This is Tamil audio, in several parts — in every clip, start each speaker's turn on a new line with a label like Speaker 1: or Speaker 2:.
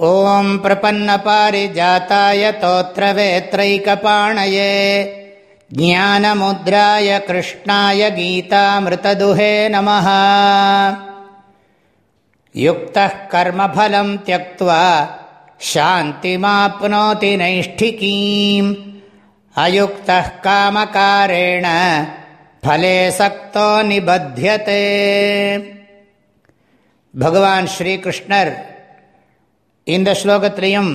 Speaker 1: ॐ प्रपन्नपारिजाताय तोत्रवेत्रैकपाणये ज्ञानमुद्राय कृष्णाय गीतामृतदुहे नमः युक्तः कर्मफलम् त्यक्त्वा शान्तिमाप्नोति नैष्ठिकीम् अयुक्तः कामकारेण फले सक्तो निबध्यते भगवान् श्रीकृष्णर् இந்த ஸ்லோகத்திலையும்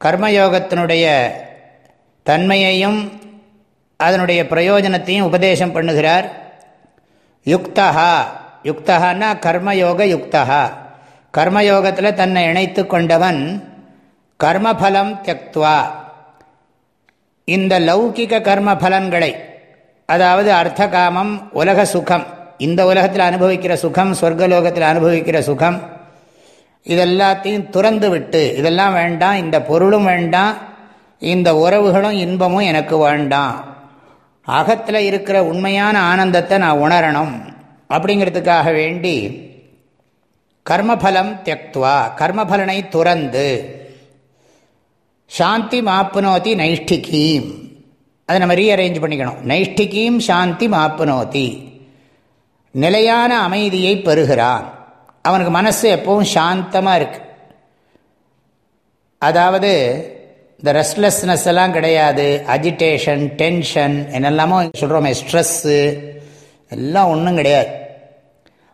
Speaker 1: கர்மயோகத்தினுடைய தன்மையையும் அதனுடைய பிரயோஜனத்தையும் உபதேசம் பண்ணுகிறார். யுக்தா யுக்தகான்னா கர்மயோக யுக்தா கர்மயோகத்தில் தன்னை இணைத்து கொண்டவன் கர்மபலம் தியக்துவா. இந்த லௌகிக கர்ம பலன்களை அதாவது அர்த்த காமம் உலக சுகம் இந்த உலகத்தில் அனுபவிக்கிற சுகம் சொர்க்கலோகத்தில் அனுபவிக்கிற சுகம் இதெல்லாத்தையும் துறந்து விட்டு இதெல்லாம் வேண்டாம் இந்த பொருளும் வேண்டாம் இந்த உறவுகளும் இன்பமும் எனக்கு வேண்டாம். அகத்தில் இருக்கிற உண்மையான ஆனந்தத்தை நான் உணரணும். அப்படிங்கிறதுக்காக வேண்டி கர்மபலம் தியக்துவா கர்மபலனை துறந்து சாந்தி மாப்புனோதி நைஷ்டிகீம். அதை நம்ம ரீஅரேஞ்ச் பண்ணிக்கணும். நைஷ்டிகீம் சாந்தி மாப்புனோதி நிலையான அமைதியை பெறுகிறான். அவனுக்கு மனசு எப்பவும் சாந்தமாக இருக்கு. அதாவது இந்த ரெஸ்ட்லெஸ்னஸ் எல்லாம் கிடையாது. அஜிடேஷன் டென்ஷன் என்னெல்லாமோ சொல்கிறோமே ஸ்ட்ரெஸ்ஸு எல்லாம் ஒன்றும் கிடையாது.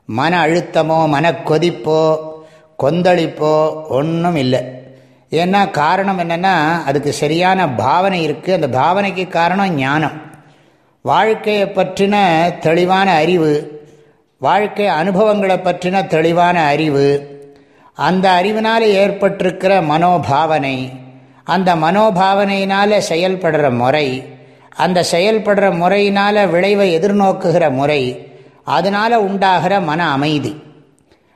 Speaker 1: மன அழுத்தமோ மன கொதிப்போ கொந்தளிப்போ ஒன்றும் இல்லை. ஏன்னா காரணம் என்னென்னா அதுக்கு சரியான பாவனை இருக்குது அந்த பாவனைக்கு காரணம் ஞானம். வாழ்க்கையை பற்றின தெளிவான அறிவு வாழ்க்கை அனுபவங்களை பற்றின தெளிவான அறிவு. அந்த அறிவினால் ஏற்பட்டிருக்கிற மனோபாவனை அந்த மனோபாவனையினால் செயல்படுற முறை அந்த செயல்படுற முறையினால் விளைவை எதிர்நோக்குகிற முறை அதனால் உண்டாகிற மன அமைதி.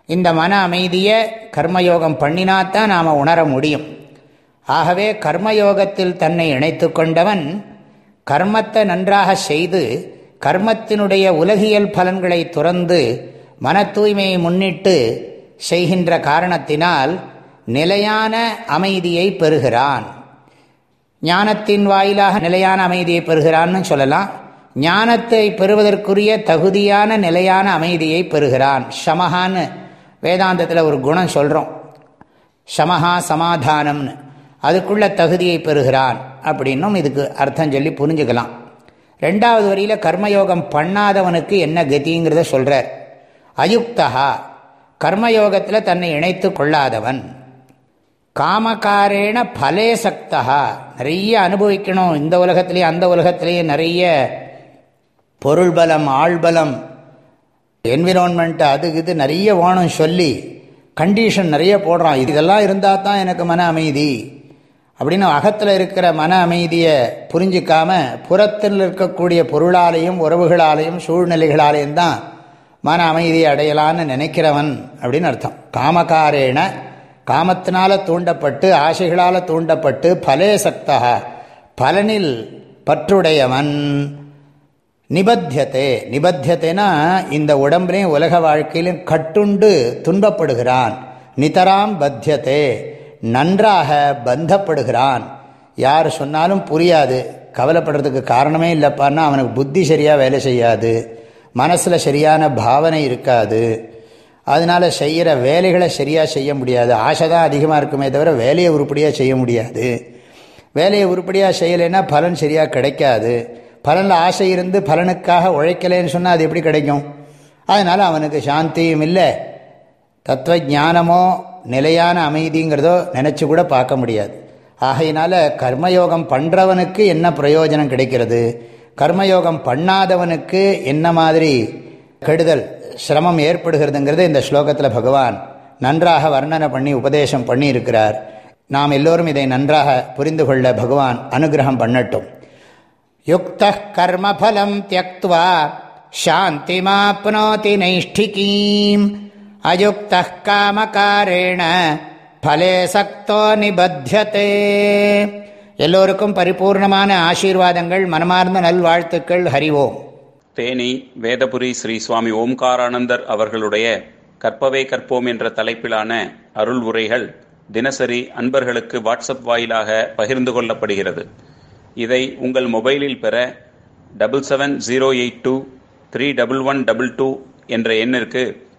Speaker 1: இந்த மன அமைதியை கர்மயோகம் பண்ணினாத்தான் நாம் உணர முடியும். ஆகவே கர்மயோகத்தில் தன்னை இணைத்து கொண்டவன் கர்மத்தை நன்றாக செய்து கர்மத்தினுடைய உலகியல் பலன்களை துறந்து மன தூய்மையை முன்னிட்டு செய்கின்ற காரணத்தினால் நிலையான அமைதியை பெறுகிறான். ஞானத்தின் வாயிலாக நிலையான அமைதியை பெறுகிறான்னு சொல்லலாம். ஞானத்தை பெறுவதற்குரிய தகுதியான நிலையான அமைதியை பெறுகிறான். ஷமஹான்னு வேதாந்தத்தில் ஒரு குணம் சொல்கிறோம் ஷமஹா சமாதானம்னு. அதுக்குள்ள தகுதியை பெறுகிறான். அப்படின்னும் இதுக்கு அர்த்தம் சொல்லி புரிஞ்சுக்கலாம். ரெண்டாவது வரியில் கர்மயோகம் பண்ணாதவனுக்கு என்ன கதிங்கிறத சொல்கிறார் அயுக்தகா கர்மயோகத்தில் தன்னை இணைத்து கொள்ளாதவன். காமக்காரேன பலே சக்தகா நிறைய அனுபவிக்கணும். இந்த உலகத்திலேயே அந்த உலகத்திலேயே நிறைய பொருள் பலம் ஆள்பலம் என்விரான்மெண்ட் அது இது நிறைய வேணும் சொல்லி கண்டிஷன் நிறைய போடுறான். இதெல்லாம் இருந்தால் தான் எனக்கு மன அமைதி. அப்படின்னு அகத்தில் இருக்கிற மன அமைதியை புரிஞ்சிக்காம புறத்தில் இருக்கக்கூடிய பொருளாலையும் உறவுகளாலையும் சூழ்நிலைகளாலையும் தான் மன அமைதியை அடையலான்னு நினைக்கிறவன் அப்படின்னு அர்த்தம். காமக்காரேன காமத்தினால தூண்டப்பட்டு ஆசைகளால் தூண்டப்பட்டு பலே சக்தா பலனில் பற்றுடையவன். நிபத்தியத்தை நிபத்தியத்தைனா இந்த உடம்புலையும் உலக வாழ்க்கையிலும் கட்டுண்டு துன்பப்படுகிறான். நிதராம் பத்தியத்தை. நன்றாக பந்தப்படுகிறான். யார் சொன்னாலும் புரியாது. கவலைப்படுறதுக்கு காரணமே இல்லைப்பான்னா அவனுக்கு புத்தி சரியாக வேலை செய்யாது. மனசில் சரியான பாவனை இருக்காது. அதனால் செய்கிற வேலைகளை சரியாக செய்ய முடியாது. ஆசை தான் அதிகமாக இருக்குமே தவிர வேலையை உருப்படியாக செய்ய முடியாது. வேலையை உருப்படியாக செய்யலைன்னா பலன் சரியாக கிடைக்காது. பலனில் ஆசை இருந்து பலனுக்காக உழைக்கலைன்னு சொன்னால் அது எப்படி கிடைக்கும்? அதனால் அவனுக்கு சாந்தியும் இல்லை. தத்துவ ஞானமோ நிலையான அமைதிங்கிறதோ நினச்சி கூட பார்க்க முடியாது. ஆகையினால கர்மயோகம் பண்ணுறவனுக்கு என்ன பிரயோஜனம் கிடைக்கிறது? கர்மயோகம் பண்ணாதவனுக்கு என்ன மாதிரி கெடுதல் சிரமம் ஏற்படுகிறதுங்கிறது இந்த ஸ்லோகத்தில் பகவான் நன்றாக வர்ணனை பண்ணி உபதேசம் பண்ணி இருக்கிறார் நாம் எல்லோரும் இதை நன்றாக புரிந்து கொள்ள பகவான் அனுகிரகம் பண்ணட்டும். யுக்த கர்மபலம் தியக்துவா சாந்திமாப்னோதி நைஷ்டிகீம். அயுக்த காமகாரேண பலே சக்தோ நிபத்தியதே எல்லோருக்கும் பரிபூர்ணமான ஆசீர்வாதங்கள் மனமார்ந்த நல்வாழ்த்துக்கள் ஹரிவோம்
Speaker 2: தேனி வேதபுரி ஸ்ரீ சுவாமி ஓம்காரானந்தர் அவர்களுடைய கற்பவே கற்போம் என்ற தலைப்பிலான அருள் உரைகள் தினசரி அன்பர்களுக்கு வாட்ஸ்அப் வாயிலாக பகிர்ந்து கொள்ளப்படுகிறது. இதை உங்கள் மொபைலில் பெற double seven zero eight two three double one double two என்ற எண்ணிற்கு